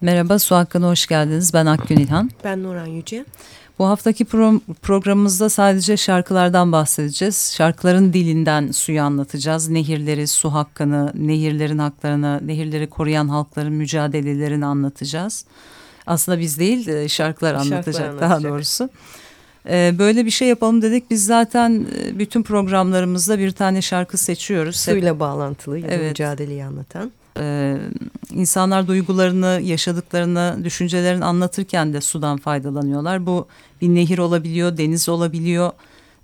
Merhaba Su Hakkı'na hoş geldiniz. Ben Akgün İlhan. Ben Nurhan Yüce. Bu haftaki pro programımızda sadece şarkılardan bahsedeceğiz. Şarkıların dilinden suyu anlatacağız. Nehirleri, su hakkını, nehirlerin haklarını, nehirleri koruyan halkların mücadelelerini anlatacağız. Aslında biz değil e, şarkılar anlatacak, şarkılar anlatacak. daha doğrusu. E, böyle bir şey yapalım dedik. Biz zaten e, bütün programlarımızda bir tane şarkı seçiyoruz. Suyla bağlantılı evet. mücadeleyi anlatan. Ee, insanlar duygularını, yaşadıklarını, düşüncelerini anlatırken de sudan faydalanıyorlar. Bu bir nehir olabiliyor, deniz olabiliyor.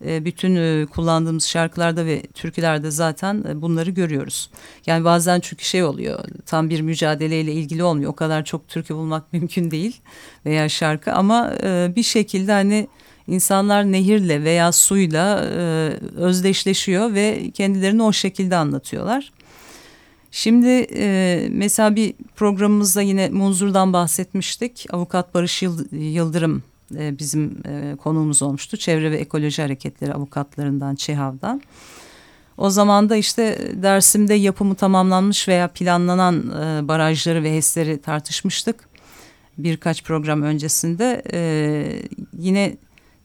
Ee, bütün e, kullandığımız şarkılarda ve türkülerde zaten e, bunları görüyoruz. Yani bazen çünkü şey oluyor, tam bir mücadeleyle ilgili olmuyor. O kadar çok türkü bulmak mümkün değil veya şarkı ama e, bir şekilde hani insanlar nehirle veya suyla özdeşleşiyor ve kendilerini o şekilde anlatıyorlar. Şimdi e, mesela bir programımızda yine Munzur'dan bahsetmiştik. Avukat Barış Yıldırım e, bizim e, konuğumuz olmuştu. Çevre ve Ekoloji Hareketleri avukatlarından ÇEHAV'dan. O zaman da işte Dersim'de yapımı tamamlanmış veya planlanan e, barajları ve HES'leri tartışmıştık. Birkaç program öncesinde e, yine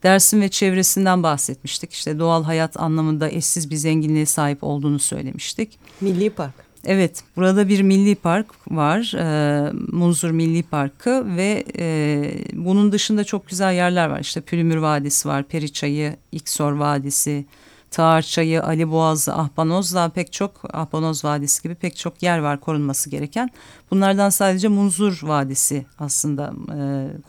Dersim ve çevresinden bahsetmiştik. İşte doğal hayat anlamında eşsiz bir zenginliğe sahip olduğunu söylemiştik. Milli Park. Evet, burada bir milli park var, e, Munzur Milli Parkı ve e, bunun dışında çok güzel yerler var. İşte Pülümür Vadisi var, Periçayı, İksor Vadisi, Tağır Çayı, Ali Boğazı, Ahbanoz daha pek çok, Ahbanoz Vadisi gibi pek çok yer var korunması gereken. Bunlardan sadece Munzur Vadisi aslında e,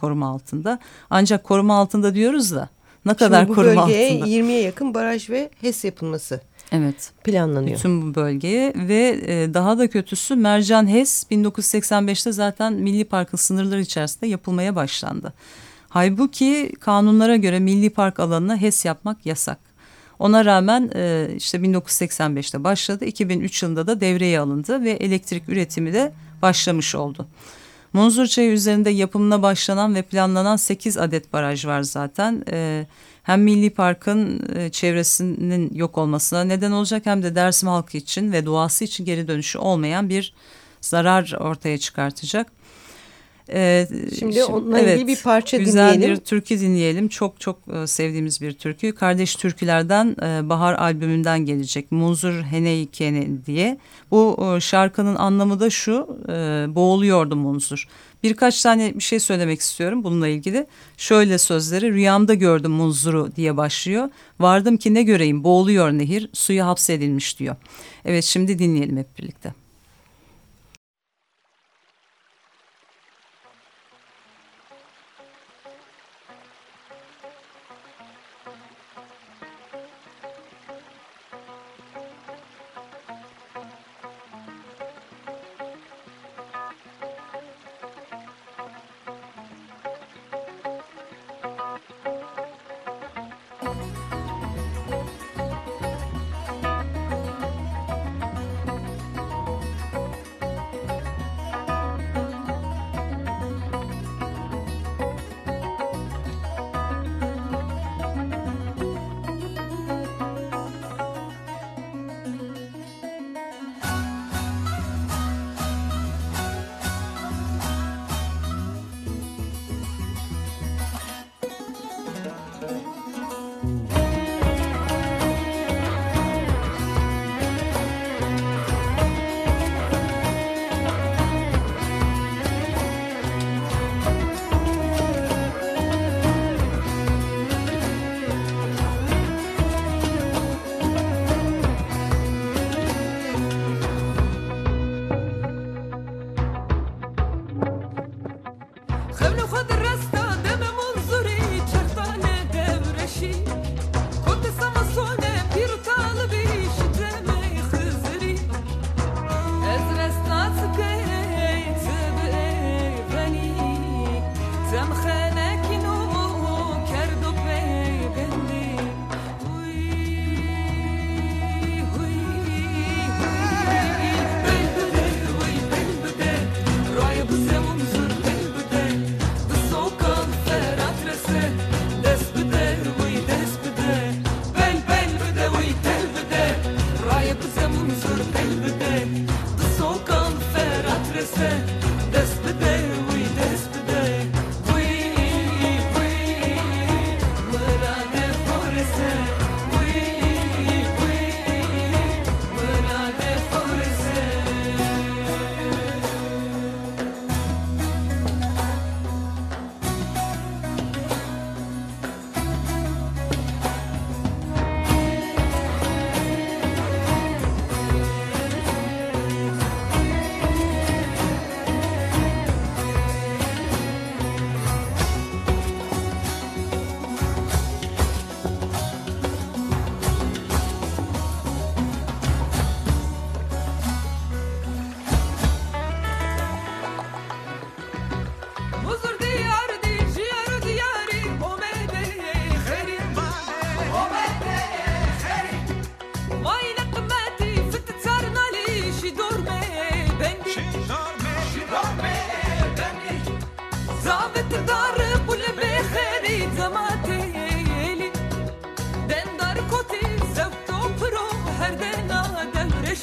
koruma altında. Ancak koruma altında diyoruz da ne kadar Şimdi bu koruma bölgeye altında? 20'ye yakın baraj ve HES yapılması Evet. Planlanıyor. Bütün bu bölgeye ve e, daha da kötüsü Mercan HES 1985'te zaten Milli Park'ın sınırları içerisinde yapılmaya başlandı. Halbuki kanunlara göre Milli Park alanına HES yapmak yasak. Ona rağmen e, işte 1985'te başladı. 2003 yılında da devreye alındı ve elektrik üretimi de başlamış oldu. Munzur Çayı üzerinde yapımına başlanan ve planlanan 8 adet baraj var zaten. E, hem Milli Park'ın e, çevresinin yok olmasına neden olacak hem de Dersim halkı için ve doğası için geri dönüşü olmayan bir zarar ortaya çıkartacak. Ee, şimdi onunla evet, ilgili bir parça güzel dinleyelim. Güzel bir türkü dinleyelim. Çok çok e, sevdiğimiz bir türkü. Kardeş Türkülerden e, Bahar albümünden gelecek. Munzur Heney Kene diye. Bu e, şarkının anlamı da şu. E, boğuluyordu Munzur. Birkaç tane bir şey söylemek istiyorum bununla ilgili. Şöyle sözleri rüyamda gördüm Munzur'u diye başlıyor. Vardım ki ne göreyim boğuluyor nehir suya hapsedilmiş diyor. Evet şimdi dinleyelim hep birlikte.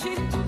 Evet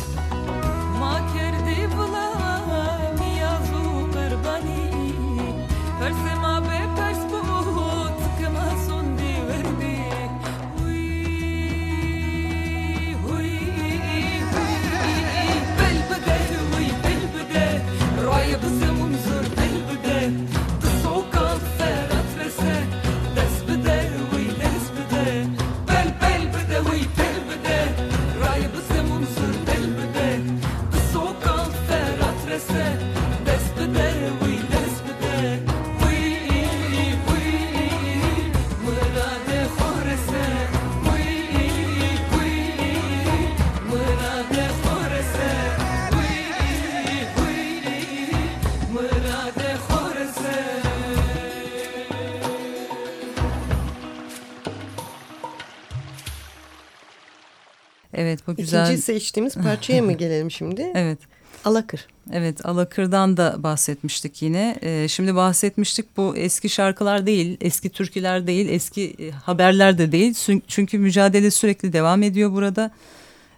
bu güzel. İkinci seçtiğimiz parçaya mı gelelim şimdi? Evet. Alakır. Evet Alakır'dan da bahsetmiştik yine. Ee, şimdi bahsetmiştik bu eski şarkılar değil, eski türküler değil, eski e, haberler de değil. Çünkü mücadele sürekli devam ediyor burada.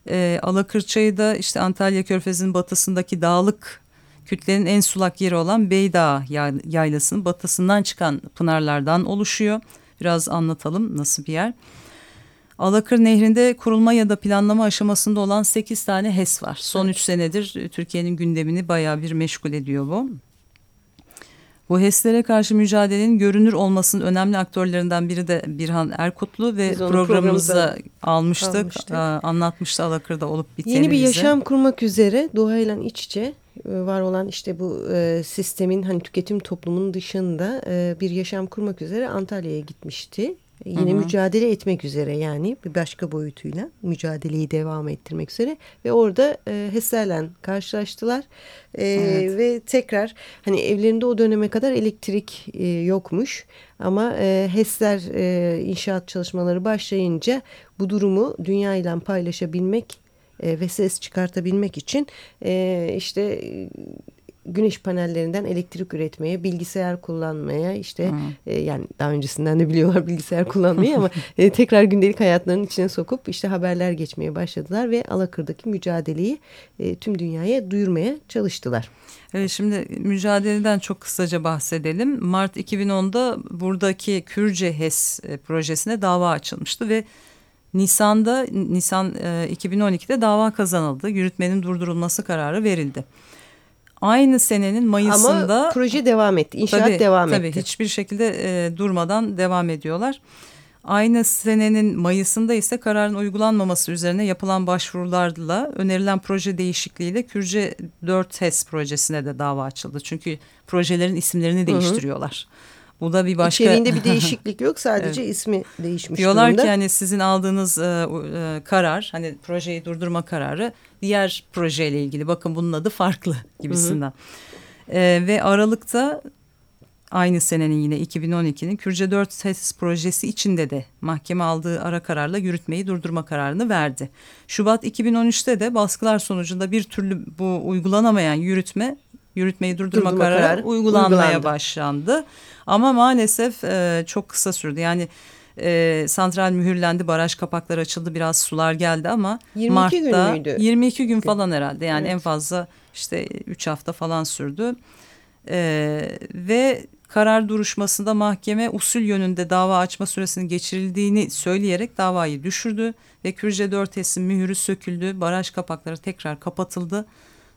Ee, Alakır Çayı da işte Antalya Körfezi'nin batısındaki dağlık kütlenin en sulak yeri olan Beydağ yaylasının batısından çıkan pınarlardan oluşuyor. Biraz anlatalım nasıl bir yer. Alakır Nehri'nde kurulma ya da planlama aşamasında olan 8 tane HES var. Son 3 evet. senedir e, Türkiye'nin gündemini bayağı bir meşgul ediyor bu. Bu HES'lere karşı mücadelenin görünür olmasının önemli aktörlerinden biri de Birhan Erkutlu ve programımızda almıştık. almıştık. anlatmıştı Alakır'da olup biteni Yeni bir bize. yaşam kurmak üzere doğayla iç içe e, var olan işte bu e, sistemin hani tüketim toplumunun dışında e, bir yaşam kurmak üzere Antalya'ya gitmişti. Yine hı hı. mücadele etmek üzere yani bir başka boyutuyla mücadeleyi devam ettirmek üzere ve orada e, HES'lerle karşılaştılar e, evet. ve tekrar hani evlerinde o döneme kadar elektrik e, yokmuş ama e, HES'ler e, inşaat çalışmaları başlayınca bu durumu dünya ile paylaşabilmek e, ve ses çıkartabilmek için e, işte güneş panellerinden elektrik üretmeye, bilgisayar kullanmaya işte e, yani daha öncesinden de biliyorlar bilgisayar kullanmayı ama e, tekrar gündelik hayatlarının içine sokup işte haberler geçmeye başladılar ve Alakır'daki mücadeleyi e, tüm dünyaya duyurmaya çalıştılar. Evet, şimdi mücadeleden çok kısaca bahsedelim. Mart 2010'da buradaki Kürce HES e, projesine dava açılmıştı ve Nisan'da Nisan e, 2012'de dava kazanıldı. Yürütmenin durdurulması kararı verildi. Aynı senenin Mayıs'ında... Ama proje devam etti, inşaat tabii, devam tabii, etti. Tabii hiçbir şekilde e, durmadan devam ediyorlar. Aynı senenin Mayıs'ında ise kararın uygulanmaması üzerine yapılan başvurularla önerilen proje değişikliğiyle Kürce 4 HES projesine de dava açıldı. Çünkü projelerin isimlerini değiştiriyorlar. Bu da bir başka... İçeriğinde bir değişiklik yok sadece evet. ismi değişmiş Diyorlar durumda. ki hani sizin aldığınız e, e, karar hani projeyi durdurma kararı diğer projeyle ilgili bakın bunun adı farklı gibisinden. Hı hı. E, ve Aralık'ta aynı senenin yine 2012'nin Kürce 4 tesis projesi içinde de mahkeme aldığı ara kararla yürütmeyi durdurma kararını verdi. Şubat 2013'te de baskılar sonucunda bir türlü bu uygulanamayan yürütme yürütmeyi durdurma, durdurma kararı karar, uygulanmaya uygulandı. başlandı. Ama maalesef e, çok kısa sürdü. Yani e, santral mühürlendi, baraj kapakları açıldı, biraz sular geldi ama 22 Mart'ta gün müydü? 22 gün falan herhalde. Yani evet. en fazla işte 3 hafta falan sürdü. E, ve karar duruşmasında mahkeme usul yönünde dava açma süresinin geçirildiğini söyleyerek davayı düşürdü ve Kürce 4 Esim mühürü söküldü, baraj kapakları tekrar kapatıldı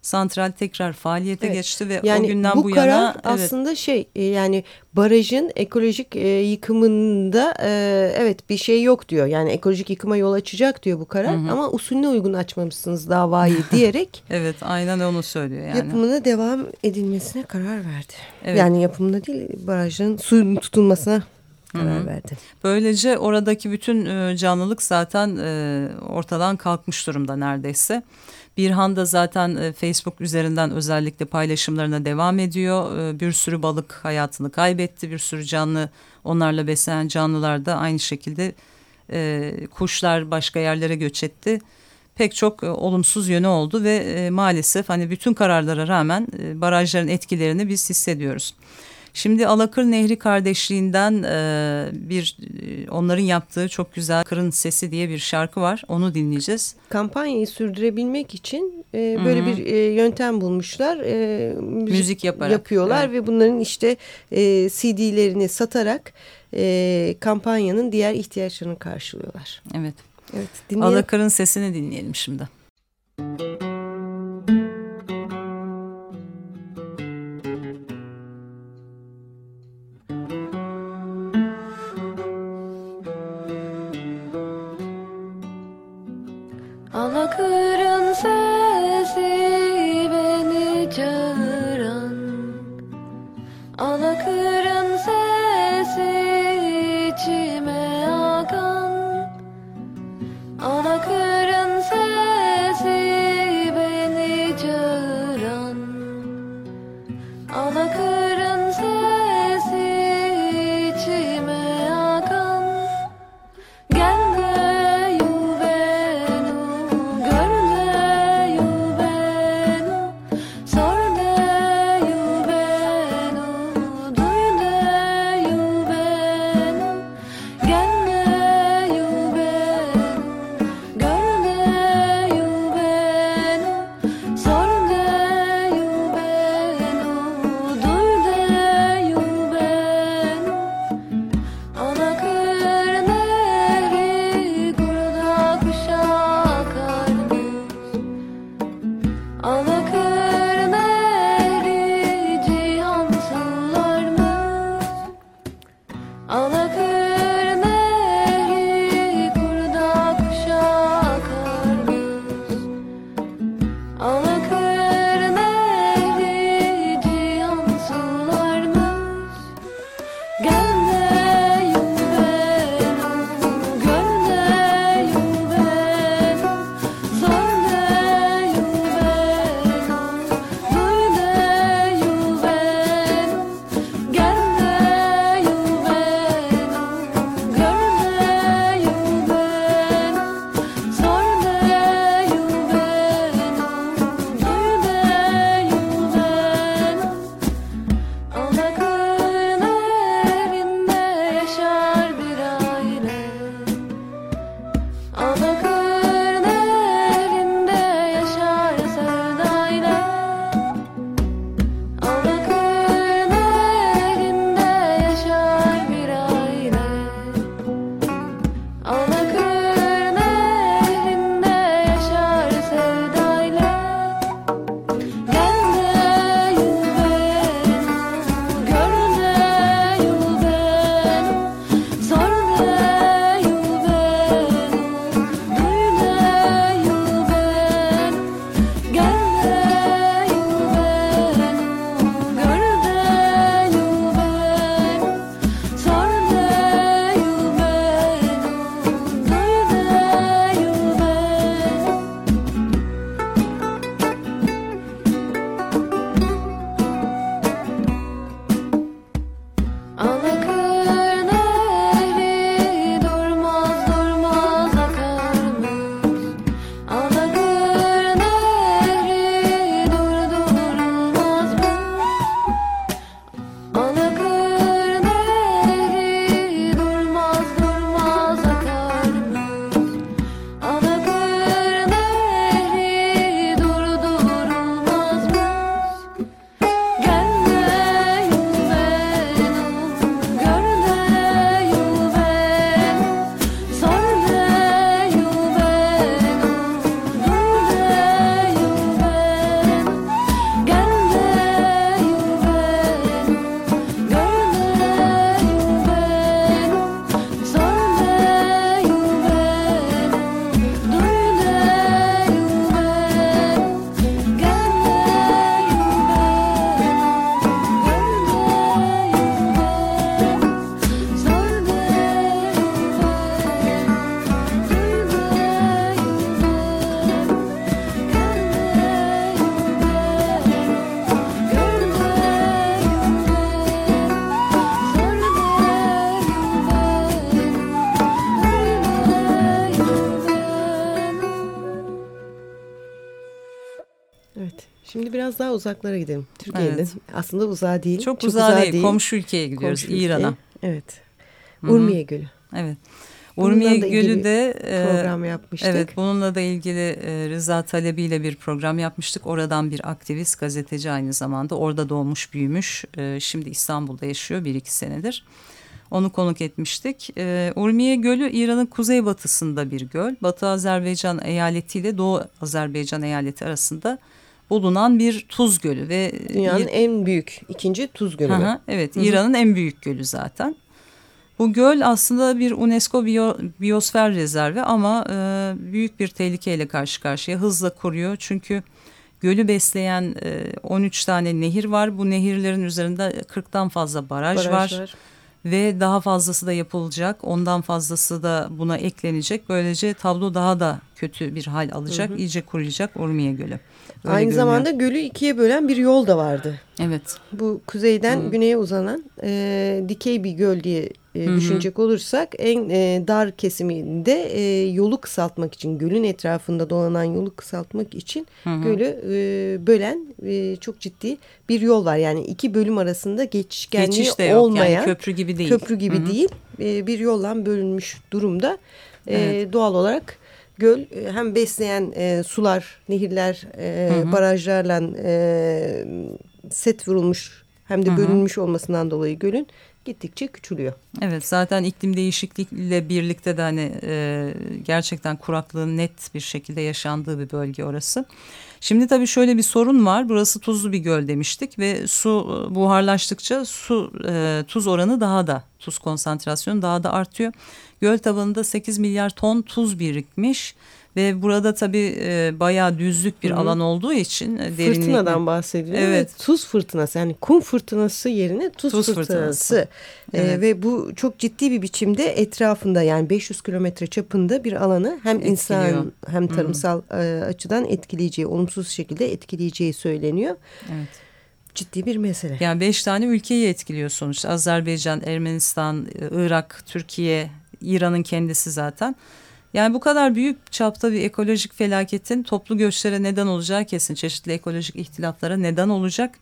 santral tekrar faaliyete evet. geçti ve yani o günden bu, bu karar yana aslında evet. şey e, yani barajın ekolojik e, yıkımında e, evet bir şey yok diyor. Yani ekolojik yıkıma yol açacak diyor bu karar hı hı. ama usulüne uygun açmamışsınız davayı diyerek. evet aynen onu söylüyor yani. Yapımına devam edilmesine karar verdi. Evet. Yani yapımına değil barajın suyun tutulmasına karar verdi. Böylece oradaki bütün canlılık zaten ortadan kalkmış durumda neredeyse. Birhan da zaten e, Facebook üzerinden özellikle paylaşımlarına devam ediyor. E, bir sürü balık hayatını kaybetti. Bir sürü canlı onlarla beslenen canlılar da aynı şekilde e, kuşlar başka yerlere göç etti. Pek çok olumsuz yönü oldu ve maalesef hani bütün kararlara rağmen barajların etkilerini biz hissediyoruz. Şimdi Alakır Nehri kardeşliğinden e, bir e, onların yaptığı çok güzel Kırın Sesi diye bir şarkı var. Onu dinleyeceğiz. Kampanyayı sürdürebilmek için e, böyle Hı -hı. bir e, yöntem bulmuşlar. E, müzik, müzik yaparak. Yapıyorlar evet. ve bunların işte e, CD'lerini satarak e, kampanyanın diğer ihtiyaçlarını karşılıyorlar. Evet. Evet. Dinleyelim. Alakır'ın sesini dinleyelim şimdi. Biraz daha uzaklara gidelim. Türkiye'den. Evet. Aslında uzağa değil. Çok, çok uzağa, uzağa değil. değil. Komşu ülkeye gidiyoruz. İran'a. Evet. Urmiye Gölü. Evet. Urmiye Gölü de e, program yapmıştık. Evet, bununla da ilgili e, Rıza Talebi ile bir program yapmıştık. Oradan bir aktivist, gazeteci aynı zamanda. Orada doğmuş, büyümüş. E, şimdi İstanbul'da yaşıyor bir iki senedir. Onu konuk etmiştik. Urmiye Gölü İran'ın kuzeybatısında bir göl. Batı Azerbaycan eyaleti ile Doğu Azerbaycan eyaleti arasında bulunan bir tuz gölü ve dünyanın en büyük ikinci tuz gölü. Hı evet, İran'ın en büyük gölü zaten. Bu göl aslında bir UNESCO biyo, biyosfer rezervi ama e, büyük bir tehlikeyle karşı karşıya hızla kuruyor. Çünkü gölü besleyen e, 13 tane nehir var. Bu nehirlerin üzerinde 40'tan fazla baraj, baraj var. var. Ve daha fazlası da yapılacak. Ondan fazlası da buna eklenecek. Böylece tablo daha da kötü bir hal alacak. Hı hı. İyice kuruyacak Urmiye Gölü. Öyle Aynı görünüyor. zamanda gölü ikiye bölen bir yol da vardı. Evet. Bu kuzeyden Hı. güneye uzanan e, dikey bir göl diye e, düşünecek olursak en e, dar kesiminde e, yolu kısaltmak için gölün etrafında dolanan yolu kısaltmak için hı hı. gölü e, bölen e, çok ciddi bir yol var. Yani iki bölüm arasında geçişkenliği Geçiş de yok. olmayan yani köprü gibi değil. Köprü gibi hı hı. değil e, bir yoldan bölünmüş durumda. E, evet. Doğal olarak göl e, hem besleyen e, sular, nehirler, e, hı hı. barajlarla e, set vurulmuş hem de bölünmüş hı hı. olmasından dolayı gölün gittikçe küçülüyor. Evet zaten iklim değişikliğiyle birlikte de hani e, gerçekten kuraklığın net bir şekilde yaşandığı bir bölge orası. Şimdi tabii şöyle bir sorun var. Burası tuzlu bir göl demiştik ve su e, buharlaştıkça su e, tuz oranı daha da tuz konsantrasyonu daha da artıyor. Göl tabanında 8 milyar ton tuz birikmiş ve burada tabii e, bayağı düzlük bir Hı -hı. alan olduğu için e, derinlik... Fırtınadan bahsediyor. Evet. Tuz fırtınası yani kum fırtınası yerine tuz, tuz fırtınası. fırtınası. E, evet. E, ve bu çok ciddi bir biçimde etrafında yani 500 kilometre çapında bir alanı hem Etkiliyor. insan hem tarımsal e, açıdan etkileyeceği, olumsuz şekilde etkileyeceği söyleniyor. Evet ciddi bir mesele. Yani beş tane ülkeyi etkiliyor sonuçta. Azerbaycan, Ermenistan, Irak, Türkiye, İran'ın kendisi zaten. Yani bu kadar büyük çapta bir ekolojik felaketin toplu göçlere neden olacağı kesin. Çeşitli ekolojik ihtilaflara neden olacak.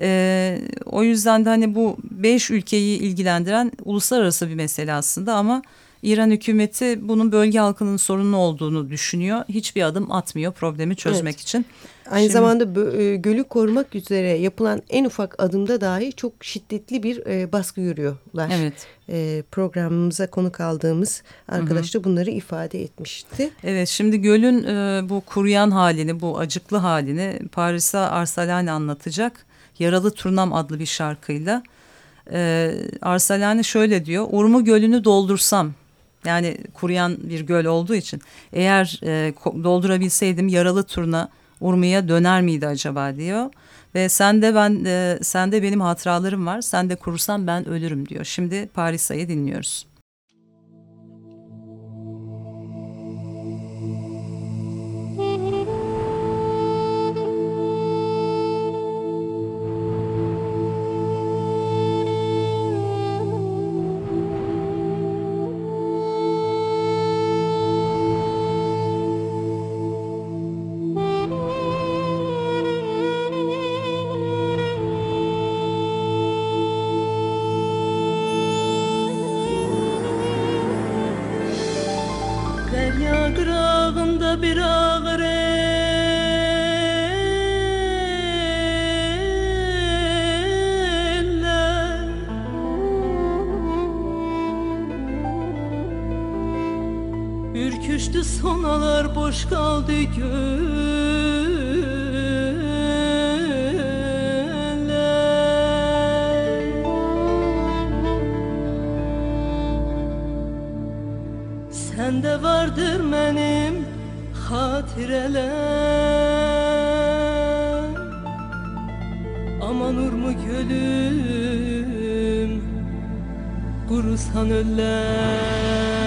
Ee, o yüzden de hani bu beş ülkeyi ilgilendiren uluslararası bir mesele aslında ama İran hükümeti bunun bölge halkının sorunu olduğunu düşünüyor. Hiçbir adım atmıyor problemi çözmek evet. için. Aynı Şimdi, zamanda e, gölü korumak üzere yapılan en ufak adımda dahi çok şiddetli bir e, baskı görüyorlar. Evet. E, programımıza konuk aldığımız arkadaş da bunları ifade etmişti. Evet şimdi gölün bu kuruyan halini, bu acıklı halini Paris'e Arsalani anlatacak. Yaralı Turnam adlı bir şarkıyla. Arsalani şöyle diyor. Urmu Gölü'nü doldursam yani kuruyan bir göl olduğu için eğer e, doldurabilseydim yaralı turna Urmi'ye döner miydi acaba diyor. Ve sen de ben e, sende benim hatıralarım var. Sen de kurursan ben ölürüm diyor. Şimdi Parisa'yı dinliyoruz. Sende vardır benim hatireler Aman urmu gölüm Kurusan öller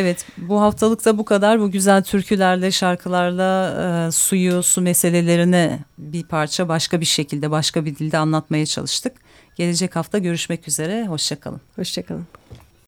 Evet bu haftalıkta bu kadar. Bu güzel türkülerle, şarkılarla e, suyu, su meselelerini bir parça başka bir şekilde, başka bir dilde anlatmaya çalıştık. Gelecek hafta görüşmek üzere. Hoşçakalın. Hoşçakalın.